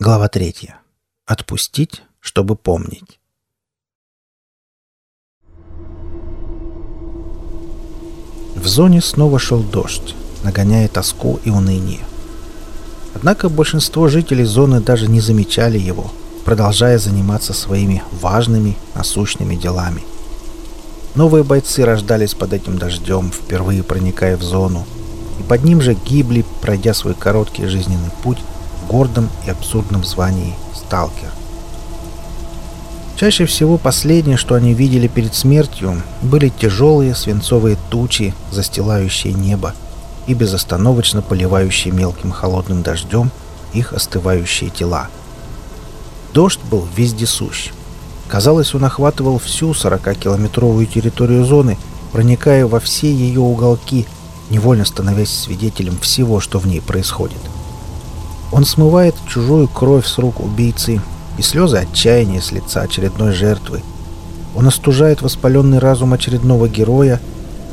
Глава третья. Отпустить, чтобы помнить. В зоне снова шел дождь, нагоняя тоску и уныние. Однако большинство жителей зоны даже не замечали его, продолжая заниматься своими важными, насущными делами. Новые бойцы рождались под этим дождем, впервые проникая в зону, и под ним же гибли, пройдя свой короткий жизненный путь гордом и абсурдном звании «сталкер». Чаще всего последнее, что они видели перед смертью, были тяжелые свинцовые тучи, застилающие небо и безостановочно поливающие мелким холодным дождем их остывающие тела. Дождь был вездесущ. Казалось, он охватывал всю 40-километровую территорию зоны, проникая во все ее уголки, невольно становясь свидетелем всего, что в ней происходит. Он смывает чужую кровь с рук убийцы, и слезы отчаяния с лица очередной жертвы. Он остужает воспаленный разум очередного героя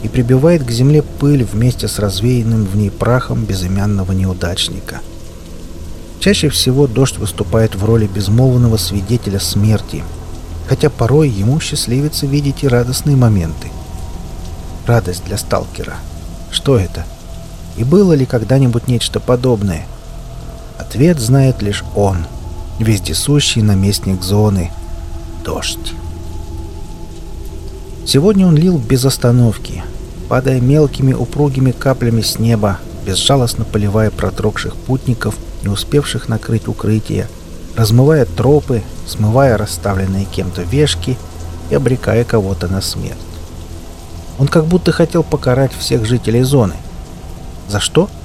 и прибивает к земле пыль вместе с развеянным в ней прахом безымянного неудачника. Чаще всего дождь выступает в роли безмолвного свидетеля смерти, хотя порой ему счастливится видеть и радостные моменты. Радость для сталкера. Что это? И было ли когда-нибудь нечто подобное? Ответ знает лишь он — вездесущий наместник зоны — дождь. Сегодня он лил без остановки, падая мелкими упругими каплями с неба, безжалостно поливая продрогших путников, не успевших накрыть укрытие, размывая тропы, смывая расставленные кем-то вешки и обрекая кого-то на смерть. Он как будто хотел покарать всех жителей зоны. За что? —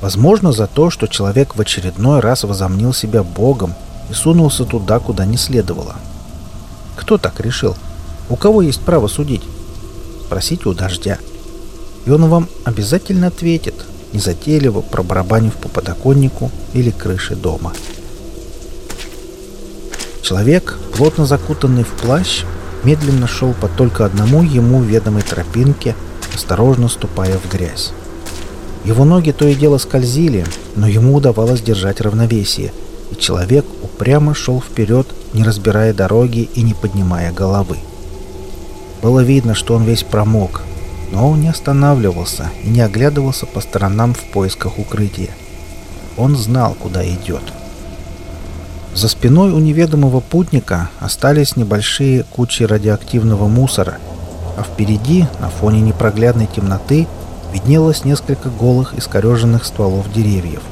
Возможно, за то, что человек в очередной раз возомнил себя Богом и сунулся туда, куда не следовало. Кто так решил? У кого есть право судить? Спросите у дождя. И он вам обязательно ответит, незатейливо пробарабанив по подоконнику или крыше дома. Человек, плотно закутанный в плащ, медленно шел по только одному ему ведомой тропинке, осторожно ступая в грязь. Его ноги то и дело скользили, но ему удавалось держать равновесие, и человек упрямо шел вперед, не разбирая дороги и не поднимая головы. Было видно, что он весь промок, но он не останавливался и не оглядывался по сторонам в поисках укрытия. Он знал, куда идет. За спиной у неведомого путника остались небольшие кучи радиоактивного мусора, а впереди, на фоне непроглядной темноты, виднелось несколько голых искореженных стволов деревьев.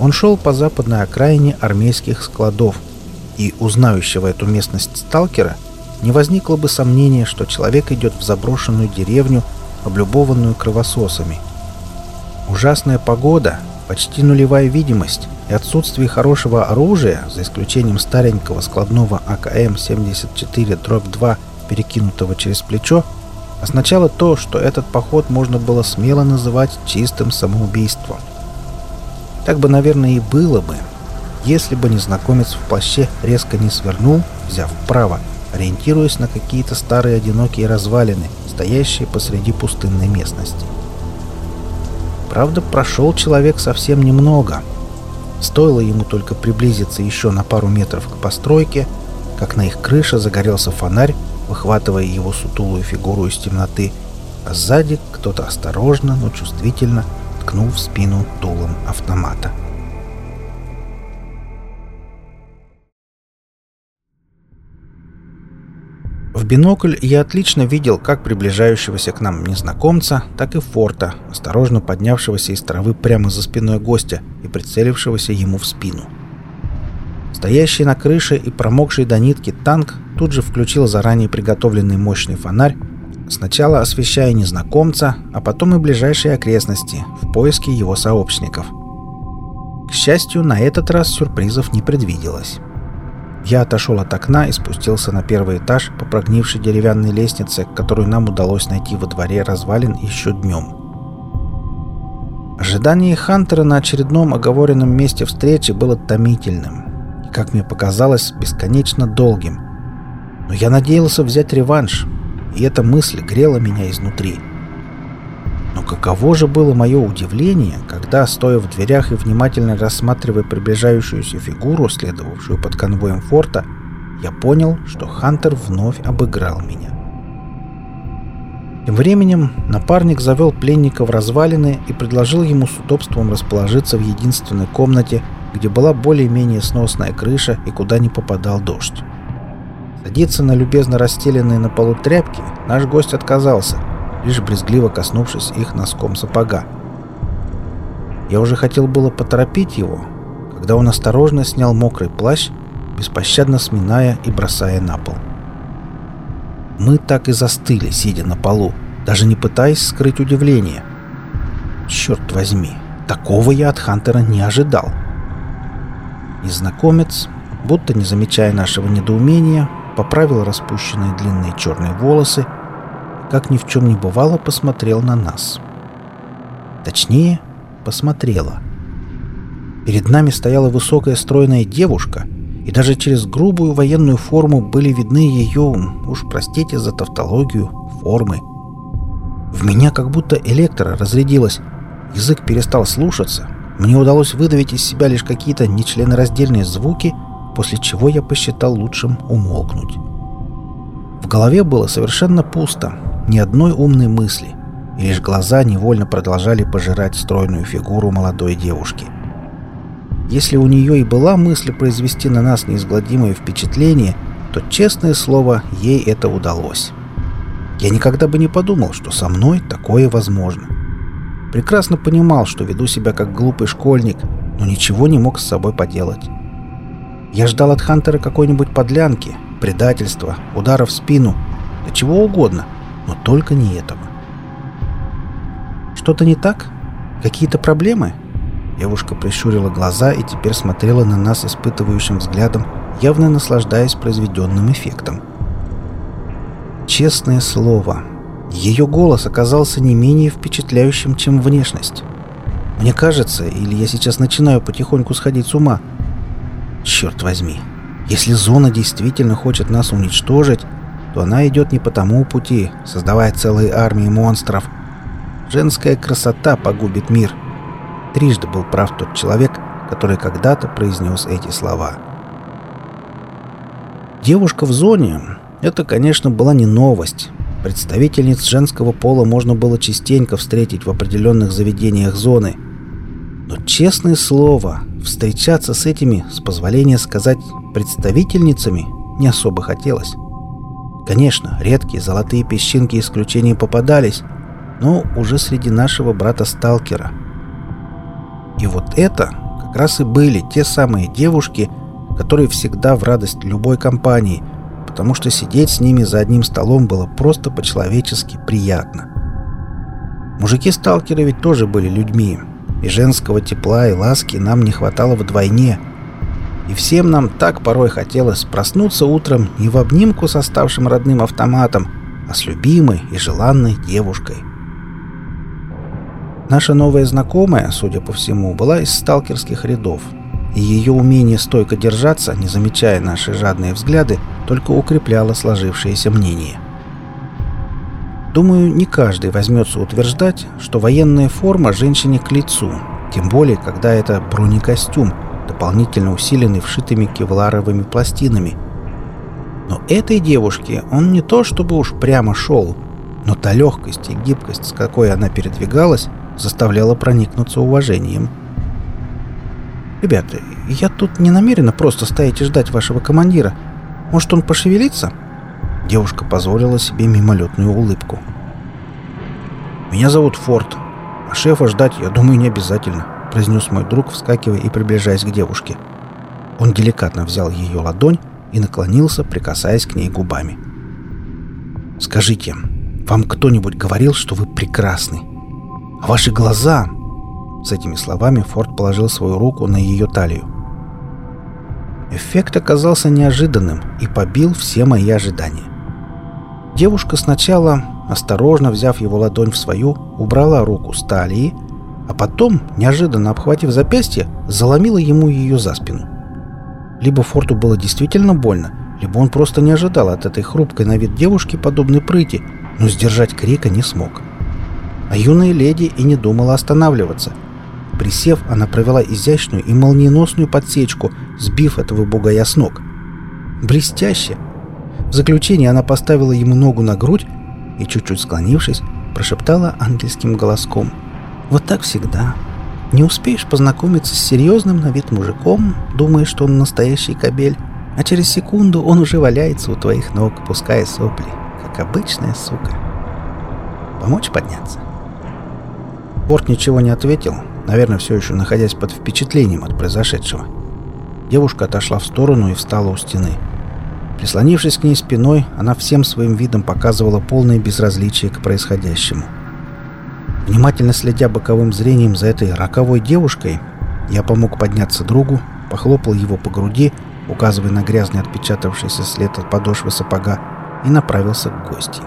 Он шел по западной окраине армейских складов, и у эту местность сталкера не возникло бы сомнения, что человек идет в заброшенную деревню, облюбованную кровососами. Ужасная погода, почти нулевая видимость и отсутствие хорошего оружия, за исключением старенького складного АКМ-74-2, перекинутого через плечо, означало то, что этот поход можно было смело называть чистым самоубийством. Так бы, наверное, и было бы, если бы незнакомец в плаще резко не свернул, взяв вправо, ориентируясь на какие-то старые одинокие развалины, стоящие посреди пустынной местности. Правда, прошел человек совсем немного. Стоило ему только приблизиться еще на пару метров к постройке, как на их крыше загорелся фонарь, выхватывая его сутулую фигуру из темноты, а сзади кто-то осторожно, но чувствительно ткнул в спину дулом автомата. В бинокль я отлично видел как приближающегося к нам незнакомца, так и форта, осторожно поднявшегося из травы прямо за спиной гостя и прицелившегося ему в спину. — Стоящий на крыше и промокший до нитки танк тут же включил заранее приготовленный мощный фонарь, сначала освещая незнакомца, а потом и ближайшие окрестности в поиске его сообщников. К счастью, на этот раз сюрпризов не предвиделось. Я отошел от окна и спустился на первый этаж по прогнившей деревянной лестнице, которую нам удалось найти во дворе развалин еще днем. Ожидание Хантера на очередном оговоренном месте встречи было томительным как мне показалось, бесконечно долгим. Но я надеялся взять реванш, и эта мысль грела меня изнутри. Но каково же было мое удивление, когда, стоя в дверях и внимательно рассматривая приближающуюся фигуру, следовавшую под конвоем форта, я понял, что Хантер вновь обыграл меня. Тем временем напарник завел пленника в развалины и предложил ему с удобством расположиться в единственной комнате, где была более-менее сносная крыша и куда не попадал дождь. Садиться на любезно расстеленные на полу тряпки наш гость отказался, лишь брезгливо коснувшись их носком сапога. Я уже хотел было поторопить его, когда он осторожно снял мокрый плащ, беспощадно сминая и бросая на пол. Мы так и застыли, сидя на полу, даже не пытаясь скрыть удивление. Черт возьми, такого я от Хантера не ожидал. Незнакомец, будто не замечая нашего недоумения, поправил распущенные длинные черные волосы как ни в чем не бывало, посмотрел на нас. Точнее, посмотрела. Перед нами стояла высокая стройная девушка, и даже через грубую военную форму были видны ее, уж простите за тавтологию, формы. В меня как будто электро разрядилось, язык перестал слушаться, мне удалось выдавить из себя лишь какие-то нечленораздельные звуки, после чего я посчитал лучшим умолкнуть. В голове было совершенно пусто, ни одной умной мысли, и лишь глаза невольно продолжали пожирать стройную фигуру молодой девушки. Если у нее и была мысль произвести на нас неизгладимое впечатление, то, честное слово, ей это удалось. Я никогда бы не подумал, что со мной такое возможно. Прекрасно понимал, что веду себя как глупый школьник, но ничего не мог с собой поделать. Я ждал от Хантера какой-нибудь подлянки, предательства, удара в спину, да чего угодно — но только не этого. «Что-то не так? Какие-то проблемы?» Девушка прищурила глаза и теперь смотрела на нас испытывающим взглядом, явно наслаждаясь произведенным эффектом. Честное слово, ее голос оказался не менее впечатляющим, чем внешность. Мне кажется, или я сейчас начинаю потихоньку сходить с ума. Черт возьми, если зона действительно хочет нас уничтожить, то она идет не по тому пути, создавая целые армии монстров. Женская красота погубит мир. Трижды был прав тот человек, который когда-то произнес эти слова. Девушка в зоне — это, конечно, была не новость. Представительниц женского пола можно было частенько встретить в определенных заведениях зоны. Но, честное слово, встречаться с этими, с позволения сказать, представительницами не особо хотелось. Конечно, редкие золотые песчинки исключения попадались, но уже среди нашего брата-сталкера. И вот это как раз и были те самые девушки, которые всегда в радость любой компании, потому что сидеть с ними за одним столом было просто по-человечески приятно. Мужики-сталкеры ведь тоже были людьми, и женского тепла и ласки нам не хватало вдвойне – и всем нам так порой хотелось проснуться утром не в обнимку с оставшим родным автоматом, а с любимой и желанной девушкой. Наша новая знакомая, судя по всему, была из сталкерских рядов, и ее умение стойко держаться, не замечая наши жадные взгляды, только укрепляло сложившееся мнение. Думаю, не каждый возьмется утверждать, что военная форма женщине к лицу, тем более, когда это бронекостюм, дополнительно усиленный вшитыми кевларовыми пластинами. Но этой девушке он не то чтобы уж прямо шел, но та легкость и гибкость, с какой она передвигалась, заставляла проникнуться уважением. «Ребята, я тут не намерена просто стоять и ждать вашего командира. Может, он пошевелится?» Девушка позволила себе мимолетную улыбку. «Меня зовут Форд, а шефа ждать, я думаю, не обязательно произнес мой друг, вскакивая и приближаясь к девушке. Он деликатно взял ее ладонь и наклонился, прикасаясь к ней губами. «Скажите, вам кто-нибудь говорил, что вы прекрасны? А ваши глаза...» С этими словами Форд положил свою руку на ее талию. Эффект оказался неожиданным и побил все мои ожидания. Девушка сначала, осторожно взяв его ладонь в свою, убрала руку с талии, а потом, неожиданно обхватив запястье, заломила ему ее за спину. Либо Форту было действительно больно, либо он просто не ожидал от этой хрупкой на вид девушки подобной прыти, но сдержать крика не смог. А юная леди и не думала останавливаться. Присев, она провела изящную и молниеносную подсечку, сбив этого бугая с ног. Блестяще! В заключение она поставила ему ногу на грудь и, чуть-чуть склонившись, прошептала ангельским голоском. «Вот так всегда. Не успеешь познакомиться с серьезным на вид мужиком, думая, что он настоящий кобель, а через секунду он уже валяется у твоих ног, пуская сопли, как обычная сука. Помочь подняться?» Порт ничего не ответил, наверное, все еще находясь под впечатлением от произошедшего. Девушка отошла в сторону и встала у стены. Прислонившись к ней спиной, она всем своим видом показывала полное безразличие к происходящему. Внимательно следя боковым зрением за этой роковой девушкой, я помог подняться другу, похлопал его по груди, указывая на грязный отпечатавшийся след от подошвы сапога, и направился к гости.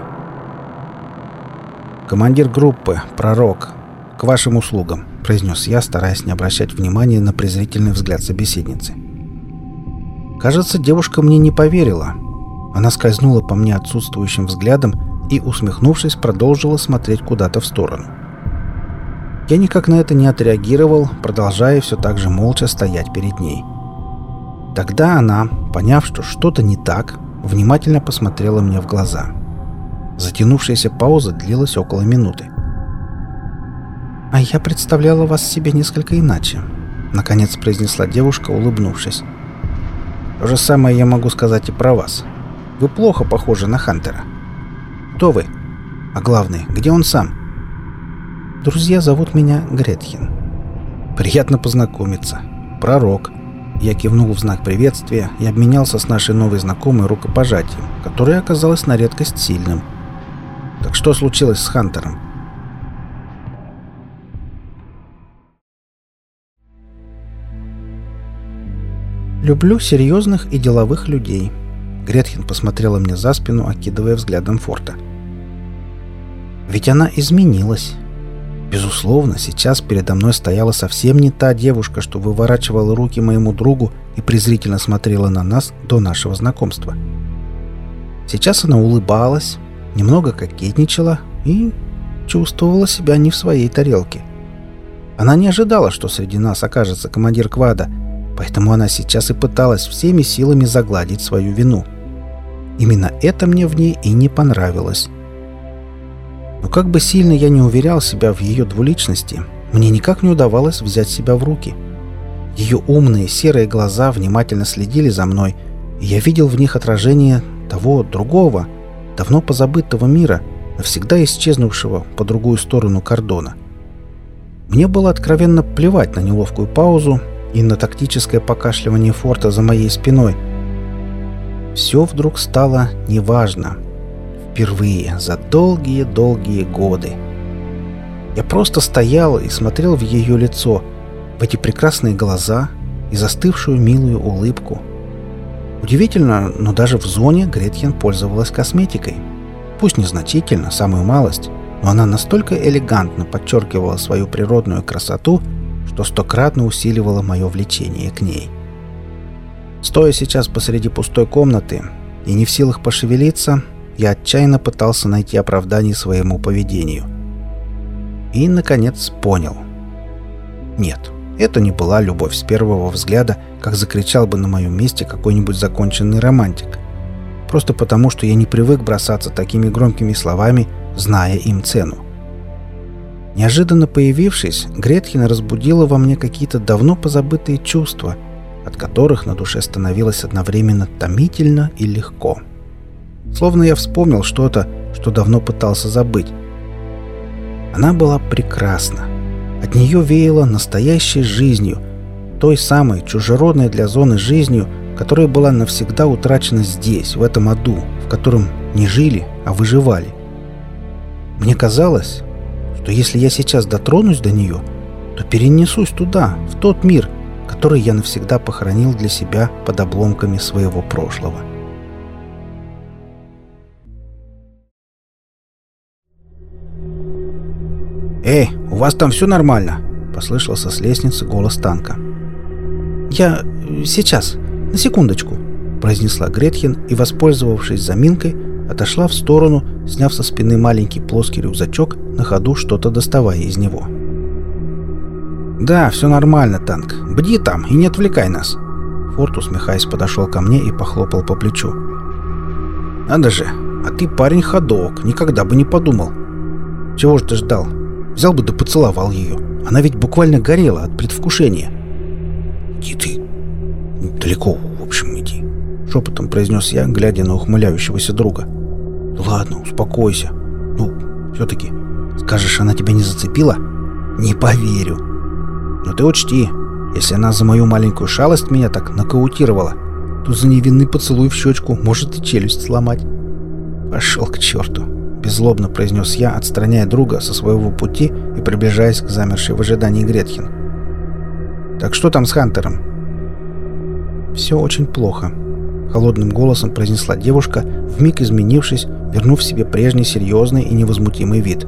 «Командир группы, пророк, к вашим услугам», — произнес я, стараясь не обращать внимания на презрительный взгляд собеседницы. Кажется, девушка мне не поверила. Она скользнула по мне отсутствующим взглядом и, усмехнувшись, продолжила смотреть куда-то в сторону. Я никак на это не отреагировал, продолжая все так же молча стоять перед ней. Тогда она, поняв, что что-то не так, внимательно посмотрела мне в глаза. Затянувшаяся пауза длилась около минуты. «А я представляла вас себе несколько иначе», — наконец произнесла девушка, улыбнувшись. То же самое я могу сказать и про вас. Вы плохо похожи на Хантера. Кто вы? А главное, где он сам? Друзья зовут меня Гретхен. Приятно познакомиться. Пророк. Я кивнул в знак приветствия и обменялся с нашей новой знакомой рукопожатием, которое оказалось на редкость сильным. Так что случилось с Хантером? «Люблю серьезных и деловых людей». Гретхен посмотрела мне за спину, окидывая взглядом форта. «Ведь она изменилась. Безусловно, сейчас передо мной стояла совсем не та девушка, что выворачивала руки моему другу и презрительно смотрела на нас до нашего знакомства. Сейчас она улыбалась, немного кокетничала и чувствовала себя не в своей тарелке. Она не ожидала, что среди нас окажется командир квада — Поэтому она сейчас и пыталась всеми силами загладить свою вину. Именно это мне в ней и не понравилось. Но как бы сильно я не уверял себя в ее двуличности, мне никак не удавалось взять себя в руки. Ее умные серые глаза внимательно следили за мной, и я видел в них отражение того другого, давно позабытого мира, навсегда исчезнувшего по другую сторону кордона. Мне было откровенно плевать на неловкую паузу, и на тактическое покашливание форта за моей спиной. Все вдруг стало неважно. Впервые за долгие-долгие годы. Я просто стоял и смотрел в ее лицо, в эти прекрасные глаза и застывшую милую улыбку. Удивительно, но даже в зоне Гретхен пользовалась косметикой. Пусть незначительно, самую малость, но она настолько элегантно подчеркивала свою природную красоту, что стократно усиливало мое влечение к ней. Стоя сейчас посреди пустой комнаты и не в силах пошевелиться, я отчаянно пытался найти оправдание своему поведению. И, наконец, понял. Нет, это не была любовь с первого взгляда, как закричал бы на моем месте какой-нибудь законченный романтик. Просто потому, что я не привык бросаться такими громкими словами, зная им цену. Неожиданно появившись, Гретхен разбудила во мне какие-то давно позабытые чувства, от которых на душе становилось одновременно томительно и легко. Словно я вспомнил что-то, что давно пытался забыть. Она была прекрасна. От нее веяло настоящей жизнью, той самой чужеродной для зоны жизнью, которая была навсегда утрачена здесь, в этом аду, в котором не жили, а выживали. Мне казалось, что если я сейчас дотронусь до нее, то перенесусь туда, в тот мир, который я навсегда похоронил для себя под обломками своего прошлого. «Эй, у вас там все нормально?» — послышался с лестницы голос танка. «Я... сейчас. На секундочку», — произнесла Гретхен и, воспользовавшись заминкой, отошла в сторону, сняв со спины маленький плоский рюкзачок, на ходу что-то доставая из него. «Да, все нормально, танк. Бди там и не отвлекай нас!» Форд, усмехаясь, подошел ко мне и похлопал по плечу. «Надо же, а ты парень ходок, никогда бы не подумал. Чего ж ты ждал? Взял бы да поцеловал ее. Она ведь буквально горела от предвкушения». «Иди ты. Далеко, в общем, иди», — шепотом произнес я, глядя на ухмыляющегося друга. «Ладно, успокойся. Ну, все-таки. Скажешь, она тебя не зацепила?» «Не поверю. Но ты учти, если она за мою маленькую шалость меня так нокаутировала, то за невинный поцелуй в щечку может и челюсть сломать. Пошел к черту, беззлобно произнес я, отстраняя друга со своего пути и приближаясь к замершей в ожидании Гретхен. «Так что там с Хантером?» «Все очень плохо», — холодным голосом произнесла девушка, вмиг изменившись, вернув себе прежний серьезный и невозмутимый вид.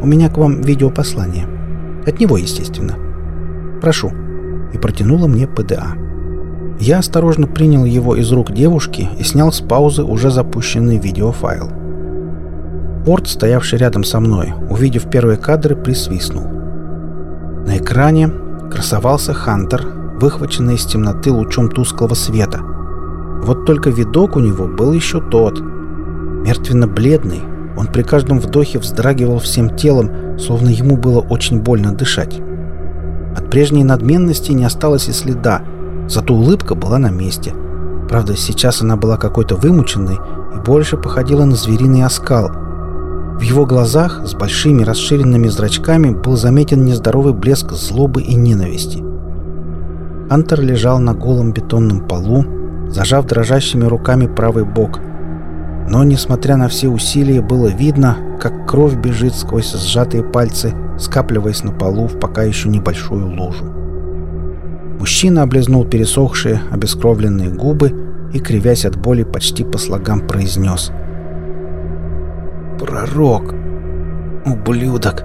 «У меня к вам видеопослание. От него, естественно. Прошу» и протянула мне ПДА. Я осторожно принял его из рук девушки и снял с паузы уже запущенный видеофайл. Порт, стоявший рядом со мной, увидев первые кадры, присвистнул. На экране красовался Хантер, выхваченный из темноты лучом тусклого света. Вот только видок у него был еще тот. Мертвенно-бледный, он при каждом вдохе вздрагивал всем телом, словно ему было очень больно дышать. От прежней надменности не осталось и следа, зато улыбка была на месте. Правда, сейчас она была какой-то вымученной и больше походила на звериный оскал. В его глазах с большими расширенными зрачками был заметен нездоровый блеск злобы и ненависти. Антер лежал на голом бетонном полу, зажав дрожащими руками правый бок. Но, несмотря на все усилия, было видно, как кровь бежит сквозь сжатые пальцы – скапливаясь на полу в пока еще небольшую лужу. Мужчина облизнул пересохшие, обескровленные губы и, кривясь от боли, почти по слогам произнес. «Пророк! Ублюдок!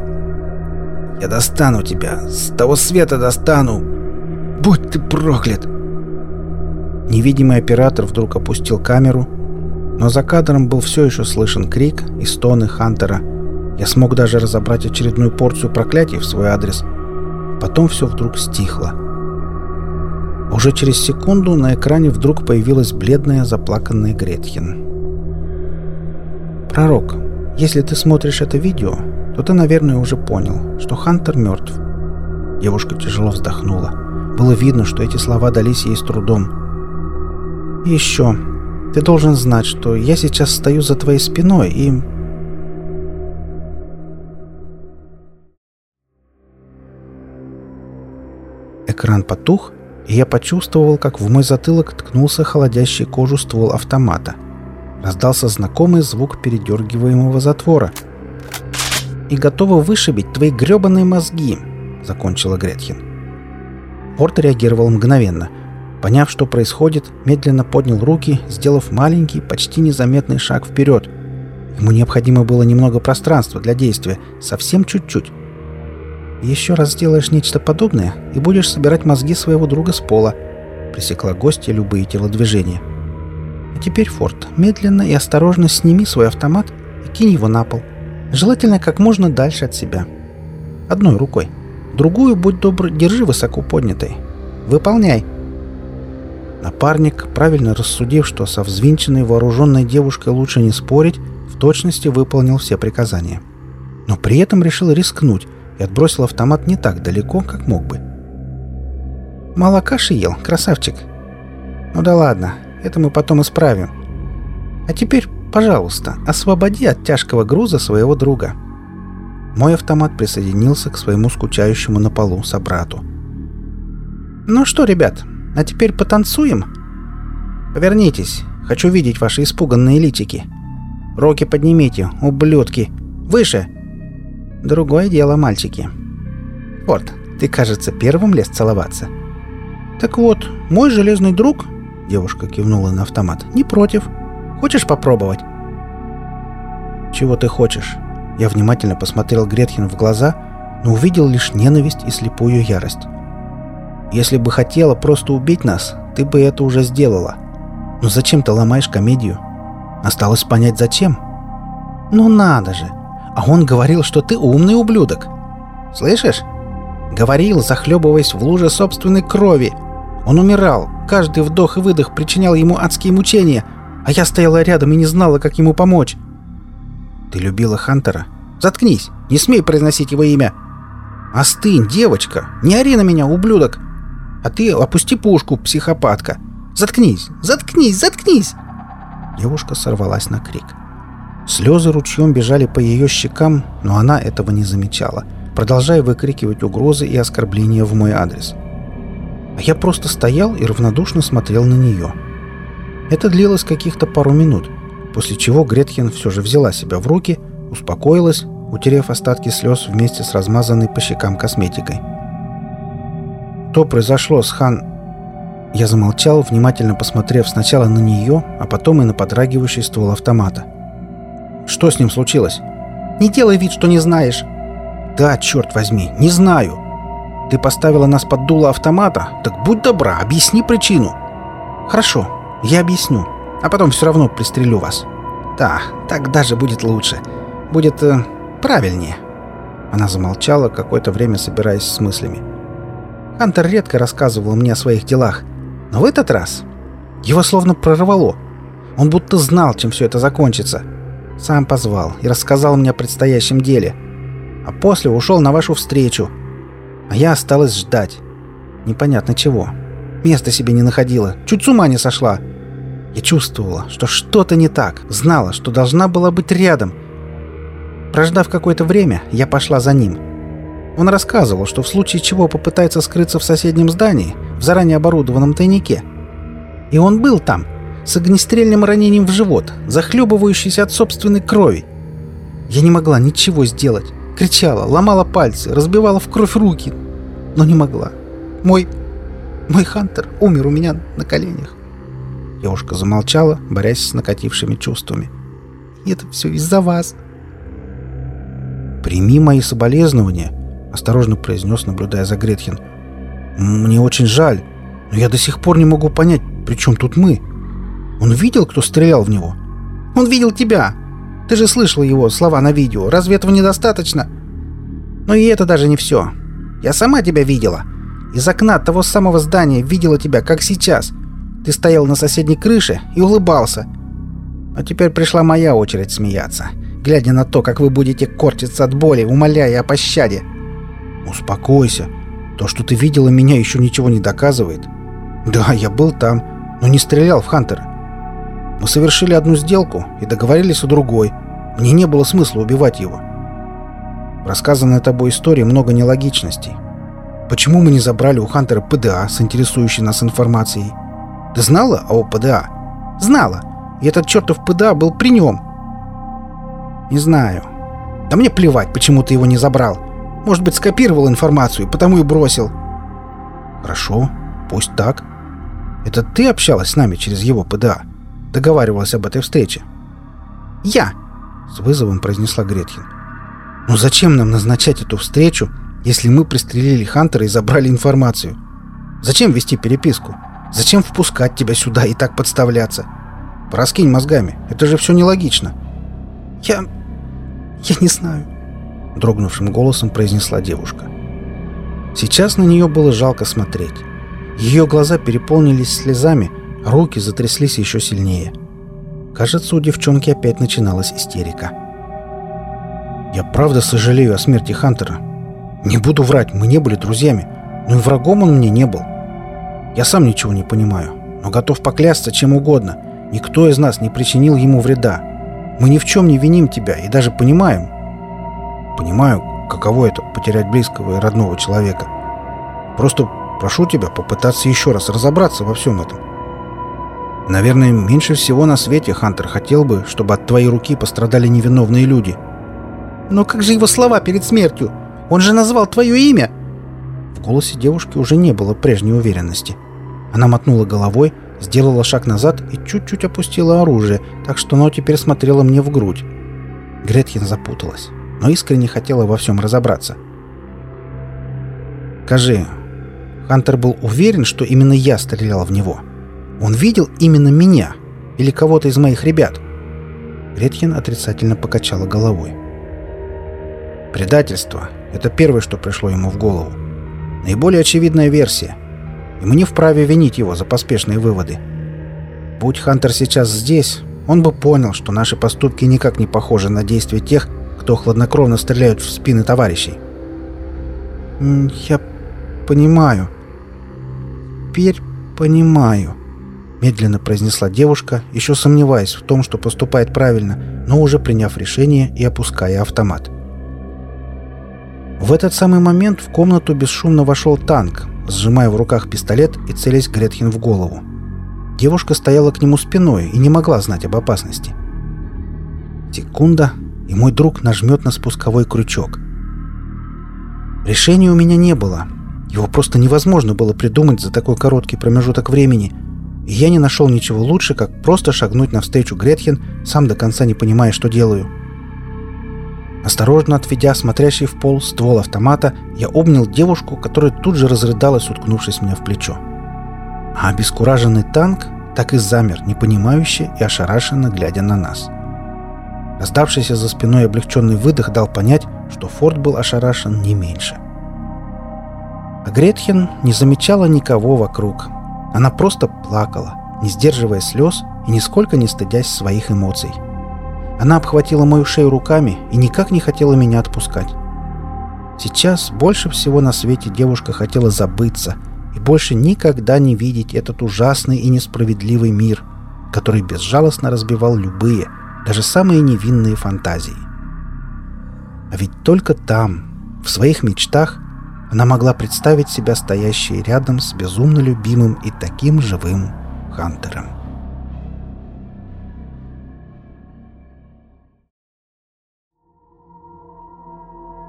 Я достану тебя! С того света достану! Будь ты проклят!» Невидимый оператор вдруг опустил камеру, но за кадром был все еще слышен крик и стоны Хантера — я смог даже разобрать очередную порцию проклятий в свой адрес. Потом все вдруг стихло. Уже через секунду на экране вдруг появилась бледная заплаканная Гретхен. «Пророк, если ты смотришь это видео, то ты, наверное, уже понял, что Хантер мертв». Девушка тяжело вздохнула. Было видно, что эти слова дались ей с трудом. Еще, ты должен знать, что я сейчас стою за твоей спиной и Экран потух, и я почувствовал, как в мой затылок ткнулся холодящий кожу ствол автомата. Раздался знакомый звук передергиваемого затвора. «И готова вышибить твои гребаные мозги!» — закончила Гретхен. Порт реагировал мгновенно. Поняв, что происходит, медленно поднял руки, сделав маленький, почти незаметный шаг вперед. Ему необходимо было немного пространства для действия, совсем чуть-чуть. «Еще раз сделаешь нечто подобное, и будешь собирать мозги своего друга с пола», — пресекла гостья любые телодвижения. «А теперь, Форд, медленно и осторожно сними свой автомат и кинь его на пол. Желательно как можно дальше от себя. Одной рукой. Другую, будь добр, держи высоко поднятой. Выполняй!» Напарник, правильно рассудив, что со взвинченной вооруженной девушкой лучше не спорить, в точности выполнил все приказания. Но при этом решил рискнуть — и отбросил автомат не так далеко, как мог бы. «Мало каши ел, красавчик!» «Ну да ладно, это мы потом исправим. А теперь, пожалуйста, освободи от тяжкого груза своего друга». Мой автомат присоединился к своему скучающему на полу собрату. «Ну что, ребят, а теперь потанцуем?» «Повернитесь, хочу видеть ваши испуганные личики. Руки поднимите, ублюдки! Выше!» Другое дело, мальчики. Форд, ты, кажется, первым лез целоваться. Так вот, мой железный друг, девушка кивнула на автомат, не против. Хочешь попробовать? Чего ты хочешь? Я внимательно посмотрел Гретхен в глаза, но увидел лишь ненависть и слепую ярость. Если бы хотела просто убить нас, ты бы это уже сделала. Но зачем ты ломаешь комедию? Осталось понять, зачем. Ну надо же! А он говорил, что ты умный ублюдок. Слышишь? Говорил, захлебываясь в луже собственной крови. Он умирал. Каждый вдох и выдох причинял ему адские мучения, а я стояла рядом и не знала, как ему помочь. Ты любила Хантера? Заткнись! Не смей произносить его имя! Остынь, девочка! Не ори на меня, ублюдок! А ты опусти пушку, психопатка! Заткнись! Заткнись! Заткнись!» Девушка сорвалась на крик. Слезы ручьем бежали по ее щекам, но она этого не замечала, продолжая выкрикивать угрозы и оскорбления в мой адрес. А я просто стоял и равнодушно смотрел на нее. Это длилось каких-то пару минут, после чего Гретхен все же взяла себя в руки, успокоилась, утерев остатки слез вместе с размазанной по щекам косметикой. Что произошло с Хан... Я замолчал, внимательно посмотрев сначала на нее, а потом и на подрагивающий ствол автомата. «Что с ним случилось?» «Не делай вид, что не знаешь!» «Да, черт возьми, не знаю!» «Ты поставила нас под дуло автомата? Так будь добра, объясни причину!» «Хорошо, я объясню, а потом все равно пристрелю вас!» «Да, так даже будет лучше. Будет э, правильнее!» Она замолчала, какое-то время собираясь с мыслями. Хантер редко рассказывал мне о своих делах, но в этот раз его словно прорвало. Он будто знал, чем все это закончится. Сам позвал и рассказал мне о предстоящем деле. А после ушел на вашу встречу. А я осталась ждать. Непонятно чего. Места себе не находила. Чуть с ума не сошла. Я чувствовала, что что-то не так. Знала, что должна была быть рядом. Прождав какое-то время, я пошла за ним. Он рассказывал, что в случае чего попытается скрыться в соседнем здании, в заранее оборудованном тайнике. И он был там, с огнестрельным ранением в живот, захлебывающийся от собственной крови. Я не могла ничего сделать. Кричала, ломала пальцы, разбивала в кровь руки, но не могла. Мой... мой Хантер умер у меня на коленях. Девушка замолчала, борясь с накатившими чувствами. И это все из-за вас. «Прими мои соболезнования», — осторожно произнес, наблюдая за Гретхен. «Мне очень жаль, но я до сих пор не могу понять, при чем тут мы. Он видел, кто стрелял в него?» «Он видел тебя! Ты же слышал его слова на видео. Разве этого недостаточно?» «Но и это даже не все. Я сама тебя видела. Из окна того самого здания видела тебя, как сейчас. Ты стоял на соседней крыше и улыбался. А теперь пришла моя очередь смеяться, глядя на то, как вы будете кортиться от боли, умоляя о пощаде. «Успокойся. То, что ты видела меня, еще ничего не доказывает. Да, я был там, но не стрелял в Хантера. Мы совершили одну сделку и договорились о другой. Мне не было смысла убивать его. В рассказанной тобой истории много нелогичностей. Почему мы не забрали у Хантера ПДА с интересующей нас информацией? Ты знала о ПДА? Знала. И этот чертов ПДА был при нем. Не знаю. Да мне плевать, почему ты его не забрал. Может быть, скопировал информацию, потому и бросил. Хорошо, пусть так. Это ты общалась с нами через его ПДА? Договаривалась об этой встрече? Я! С вызовом произнесла Гретхен. Но зачем нам назначать эту встречу, если мы пристрелили Хантера и забрали информацию? Зачем вести переписку? Зачем впускать тебя сюда и так подставляться? Пораскинь мозгами, это же все нелогично. Я... я не знаю. — дрогнувшим голосом произнесла девушка. Сейчас на нее было жалко смотреть. Ее глаза переполнились слезами, руки затряслись еще сильнее. Кажется, у девчонки опять начиналась истерика. «Я правда сожалею о смерти Хантера. Не буду врать, мы не были друзьями, но и врагом он мне не был. Я сам ничего не понимаю, но готов поклясться чем угодно. Никто из нас не причинил ему вреда. Мы ни в чем не виним тебя и даже понимаем, Понимаю, каково это — потерять близкого и родного человека. Просто прошу тебя попытаться еще раз разобраться во всем этом. Наверное, меньше всего на свете Хантер хотел бы, чтобы от твоей руки пострадали невиновные люди. Но как же его слова перед смертью? Он же назвал твое имя!» В голосе девушки уже не было прежней уверенности. Она мотнула головой, сделала шаг назад и чуть-чуть опустила оружие, так что оно теперь смотрело мне в грудь. Гретхен запуталась но искренне хотела во всем разобраться. «Скажи, Хантер был уверен, что именно я стрелял в него? Он видел именно меня? Или кого-то из моих ребят? Гретхен отрицательно покачала головой. «Предательство — это первое, что пришло ему в голову. Наиболее очевидная версия. И мы не вправе винить его за поспешные выводы. Будь Хантер сейчас здесь, он бы понял, что наши поступки никак не похожи на действия тех, кто хладнокровно стреляют в спины товарищей. «Я понимаю. Теперь понимаю», — медленно произнесла девушка, еще сомневаясь в том, что поступает правильно, но уже приняв решение и опуская автомат. В этот самый момент в комнату бесшумно вошел танк, сжимая в руках пистолет и целясь Гретхен в голову. Девушка стояла к нему спиной и не могла знать об опасности. Секунда, и мой друг нажмет на спусковой крючок. Решения у меня не было. Его просто невозможно было придумать за такой короткий промежуток времени. И я не нашел ничего лучше, как просто шагнуть навстречу Гретхен, сам до конца не понимая, что делаю. Осторожно отведя смотрящий в пол ствол автомата, я обнял девушку, которая тут же разрыдалась, уткнувшись мне в плечо. А обескураженный танк так и замер, непонимающе и ошарашенно глядя на нас. Раздавшийся за спиной облегченный выдох дал понять, что Форд был ошарашен не меньше. А Гретхен не замечала никого вокруг. Она просто плакала, не сдерживая слез и нисколько не стыдясь своих эмоций. Она обхватила мою шею руками и никак не хотела меня отпускать. Сейчас больше всего на свете девушка хотела забыться – и больше никогда не видеть этот ужасный и несправедливый мир, который безжалостно разбивал любые, даже самые невинные фантазии. А ведь только там, в своих мечтах, она могла представить себя стоящей рядом с безумно любимым и таким живым Хантером.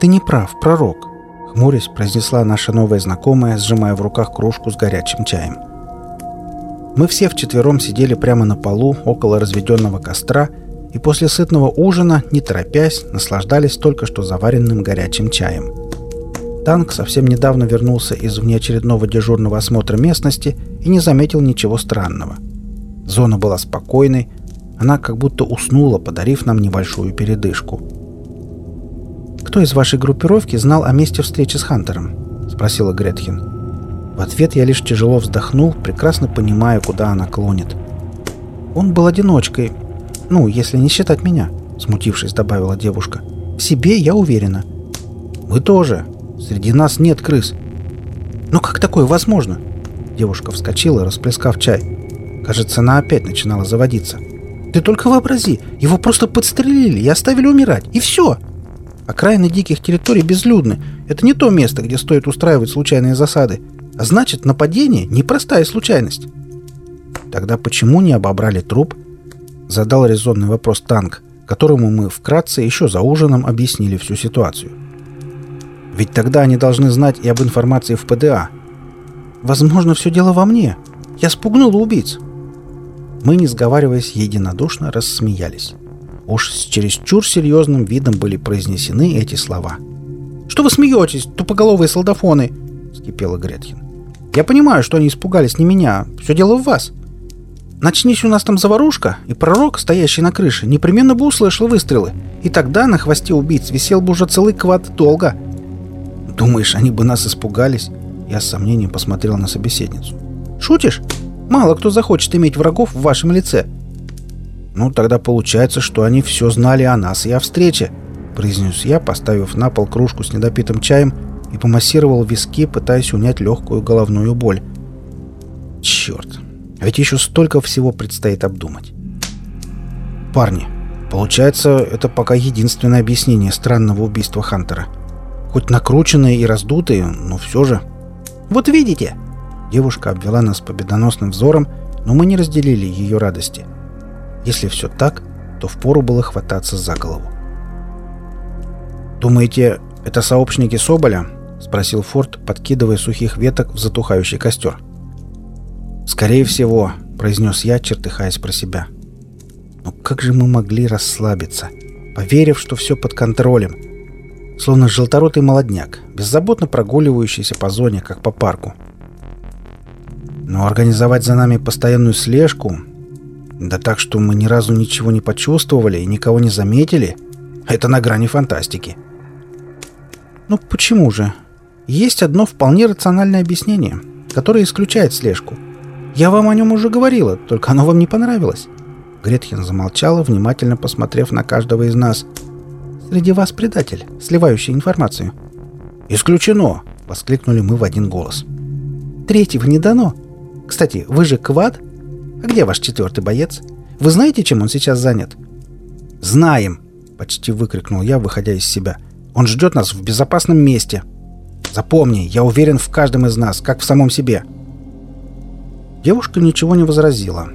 «Ты не прав, пророк», Хмурясь, произнесла наша новая знакомая, сжимая в руках кружку с горячим чаем. Мы все вчетвером сидели прямо на полу около разведенного костра и после сытного ужина, не торопясь, наслаждались только что заваренным горячим чаем. Танк совсем недавно вернулся из внеочередного дежурного осмотра местности и не заметил ничего странного. Зона была спокойной, она как будто уснула, подарив нам небольшую передышку – «Кто из вашей группировки знал о месте встречи с Хантером?» — спросила Гретхен. В ответ я лишь тяжело вздохнул, прекрасно понимая, куда она клонит. «Он был одиночкой. Ну, если не считать меня», — смутившись, добавила девушка. «В себе я уверена». «Мы тоже. Среди нас нет крыс». «Но как такое возможно?» Девушка вскочила, расплескав чай. Кажется, она опять начинала заводиться. «Ты только вообрази, его просто подстрелили и оставили умирать, и все!» Окраины диких территорий безлюдны. Это не то место, где стоит устраивать случайные засады. А значит, нападение — непростая случайность. Тогда почему не обобрали труп? Задал резонный вопрос танк, которому мы вкратце еще за ужином объяснили всю ситуацию. Ведь тогда они должны знать и об информации в ПДА. Возможно, все дело во мне. Я спугнула убийц. Мы, не сговариваясь, единодушно рассмеялись. Уж с чересчур серьезным видом были произнесены эти слова. «Что вы смеетесь, тупоголовые солдафоны?» — скипела Гретхен. «Я понимаю, что они испугались не меня. Все дело в вас. Начнись у нас там заварушка, и пророк, стоящий на крыше, непременно бы услышал выстрелы. И тогда на хвосте убийц висел бы уже целый квад долго. Думаешь, они бы нас испугались?» Я с сомнением посмотрел на собеседницу. «Шутишь? Мало кто захочет иметь врагов в вашем лице. «Ну, тогда получается, что они все знали о нас и о встрече», — произнес я, поставив на пол кружку с недопитым чаем и помассировал виски, пытаясь унять легкую головную боль. «Черт! А ведь еще столько всего предстоит обдумать». «Парни, получается, это пока единственное объяснение странного убийства Хантера. Хоть накрученные и раздутые, но все же...» «Вот видите!» Девушка обвела нас победоносным взором, но мы не разделили ее радости. Если все так, то впору было хвататься за голову. «Думаете, это сообщники Соболя?» — спросил Форд, подкидывая сухих веток в затухающий костер. «Скорее всего», — произнес я, чертыхаясь про себя. «Но как же мы могли расслабиться, поверив, что все под контролем?» Словно желторотый молодняк, беззаботно прогуливающийся по зоне, как по парку. Но организовать за нами постоянную слежку Да так, что мы ни разу ничего не почувствовали и никого не заметили. Это на грани фантастики. Ну почему же? Есть одно вполне рациональное объяснение, которое исключает слежку. Я вам о нем уже говорила, только оно вам не понравилось. Гретхен замолчала, внимательно посмотрев на каждого из нас. «Среди вас предатель, сливающий информацию». «Исключено!» — воскликнули мы в один голос. «Третьего не дано. Кстати, вы же Квад? А где ваш четвертый боец? Вы знаете, чем он сейчас занят?» «Знаем!» — почти выкрикнул я, выходя из себя. «Он ждет нас в безопасном месте. Запомни, я уверен в каждом из нас, как в самом себе». Девушка ничего не возразила.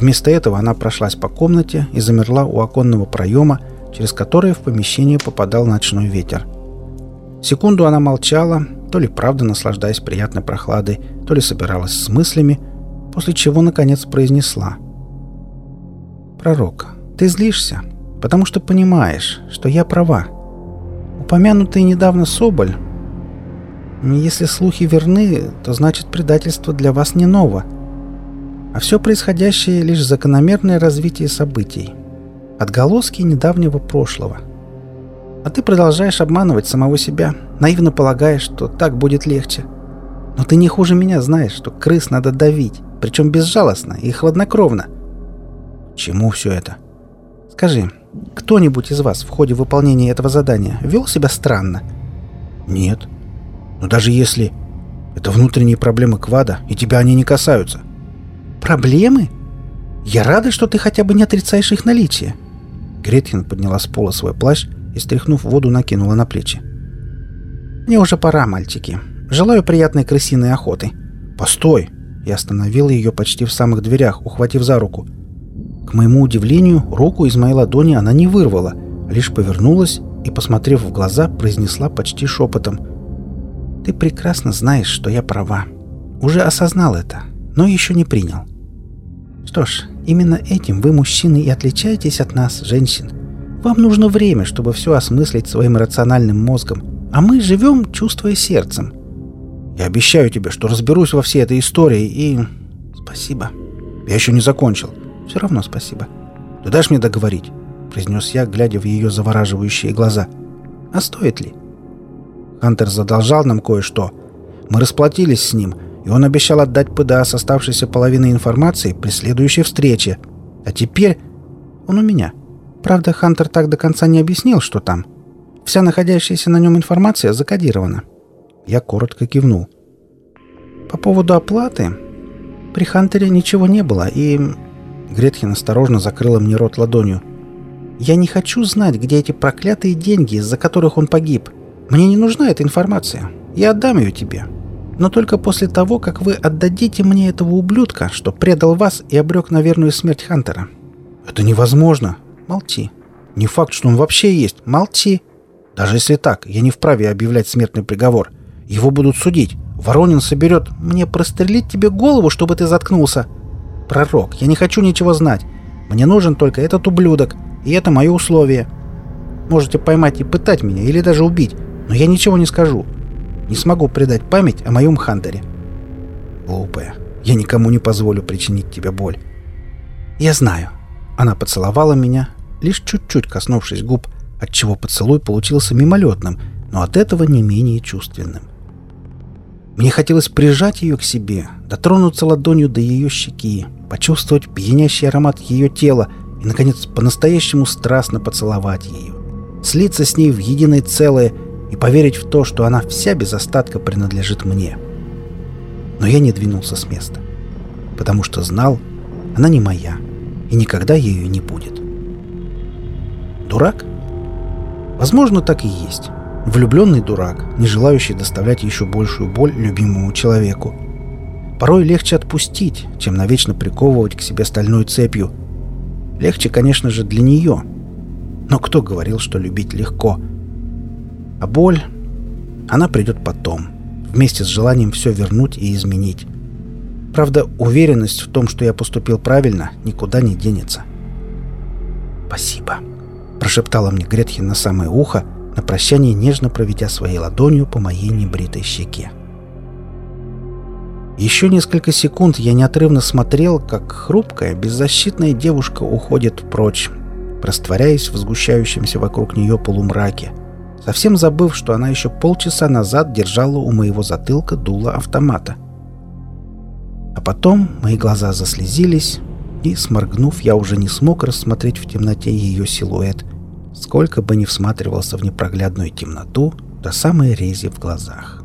Вместо этого она прошлась по комнате и замерла у оконного проема, через который в помещение попадал ночной ветер. Секунду она молчала, то ли правда наслаждаясь приятной прохладой, то ли собиралась с мыслями, после чего, наконец, произнесла. «Пророк, ты злишься, потому что понимаешь, что я права. Упомянутый недавно Соболь... Если слухи верны, то значит предательство для вас не ново. А все происходящее — лишь закономерное развитие событий. Отголоски недавнего прошлого. А ты продолжаешь обманывать самого себя, наивно полагая, что так будет легче. Но ты не хуже меня знаешь, что крыс надо давить, причем безжалостно и хладнокровно. Чему все это? Скажи, кто-нибудь из вас в ходе выполнения этого задания вел себя странно? Нет. Но даже если... Это внутренние проблемы Квада, и тебя они не касаются. — «Проблемы? Я рада, что ты хотя бы не отрицаешь их наличие». Гретхен подняла с пола свой плащ и, стряхнув воду, накинула на плечи. «Мне уже пора, мальчики. Желаю приятной крысиной охоты». «Постой!» Я остановил ее почти в самых дверях, ухватив за руку. К моему удивлению, руку из моей ладони она не вырвала, лишь повернулась и, посмотрев в глаза, произнесла почти шепотом. «Ты прекрасно знаешь, что я права. Уже осознал это, но еще не принял. Что ж, именно этим вы, мужчины, и отличаетесь от нас, женщин. Вам нужно время, чтобы все осмыслить своим рациональным мозгом, а мы живем, чувствуя сердцем. Я обещаю тебе, что разберусь во всей этой истории и... Спасибо. Я еще не закончил. Все равно спасибо. Ты дашь мне договорить? произнес я, глядя в ее завораживающие глаза. А стоит ли? Хантер задолжал нам кое-что. Мы расплатились с ним — и он обещал отдать ПДА с оставшейся половиной информации при следующей встрече. А теперь он у меня. Правда, Хантер так до конца не объяснил, что там. Вся находящаяся на нем информация закодирована. Я коротко кивнул. По поводу оплаты... При Хантере ничего не было, и... Гретхен осторожно закрыла мне рот ладонью. «Я не хочу знать, где эти проклятые деньги, из-за которых он погиб. Мне не нужна эта информация. Я отдам ее тебе но только после того, как вы отдадите мне этого ублюдка, что предал вас и обрек на верную смерть Хантера». «Это невозможно!» «Молчи. Не факт, что он вообще есть. Молчи!» «Даже если так, я не вправе объявлять смертный приговор. Его будут судить. Воронин соберет... Мне прострелить тебе голову, чтобы ты заткнулся!» «Пророк, я не хочу ничего знать. Мне нужен только этот ублюдок, и это мое условие. Можете поймать и пытать меня, или даже убить, но я ничего не скажу не смогу предать память о моем Хантере. Глупая, я никому не позволю причинить тебе боль. Я знаю. Она поцеловала меня, лишь чуть-чуть коснувшись губ, отчего поцелуй получился мимолетным, но от этого не менее чувственным. Мне хотелось прижать ее к себе, дотронуться ладонью до ее щеки, почувствовать пьянящий аромат ее тела и, наконец, по-настоящему страстно поцеловать ее. Слиться с ней в единое целое и поверить в то, что она вся без остатка принадлежит мне. Но я не двинулся с места, потому что знал, она не моя, и никогда ею не будет. Дурак? Возможно, так и есть. Влюбленный дурак, не желающий доставлять еще большую боль любимому человеку. Порой легче отпустить, чем навечно приковывать к себе стальной цепью. Легче, конечно же, для нее. Но кто говорил, что любить легко – а боль, она придет потом, вместе с желанием все вернуть и изменить. Правда, уверенность в том, что я поступил правильно, никуда не денется. «Спасибо», — прошептала мне Гретхен на самое ухо, на прощание нежно проведя своей ладонью по моей небритой щеке. Еще несколько секунд я неотрывно смотрел, как хрупкая, беззащитная девушка уходит прочь, растворяясь в сгущающемся вокруг нее полумраке, совсем забыв, что она еще полчаса назад держала у моего затылка дуло автомата. А потом мои глаза заслезились, и, сморгнув, я уже не смог рассмотреть в темноте ее силуэт, сколько бы ни всматривался в непроглядную темноту до самой рези в глазах.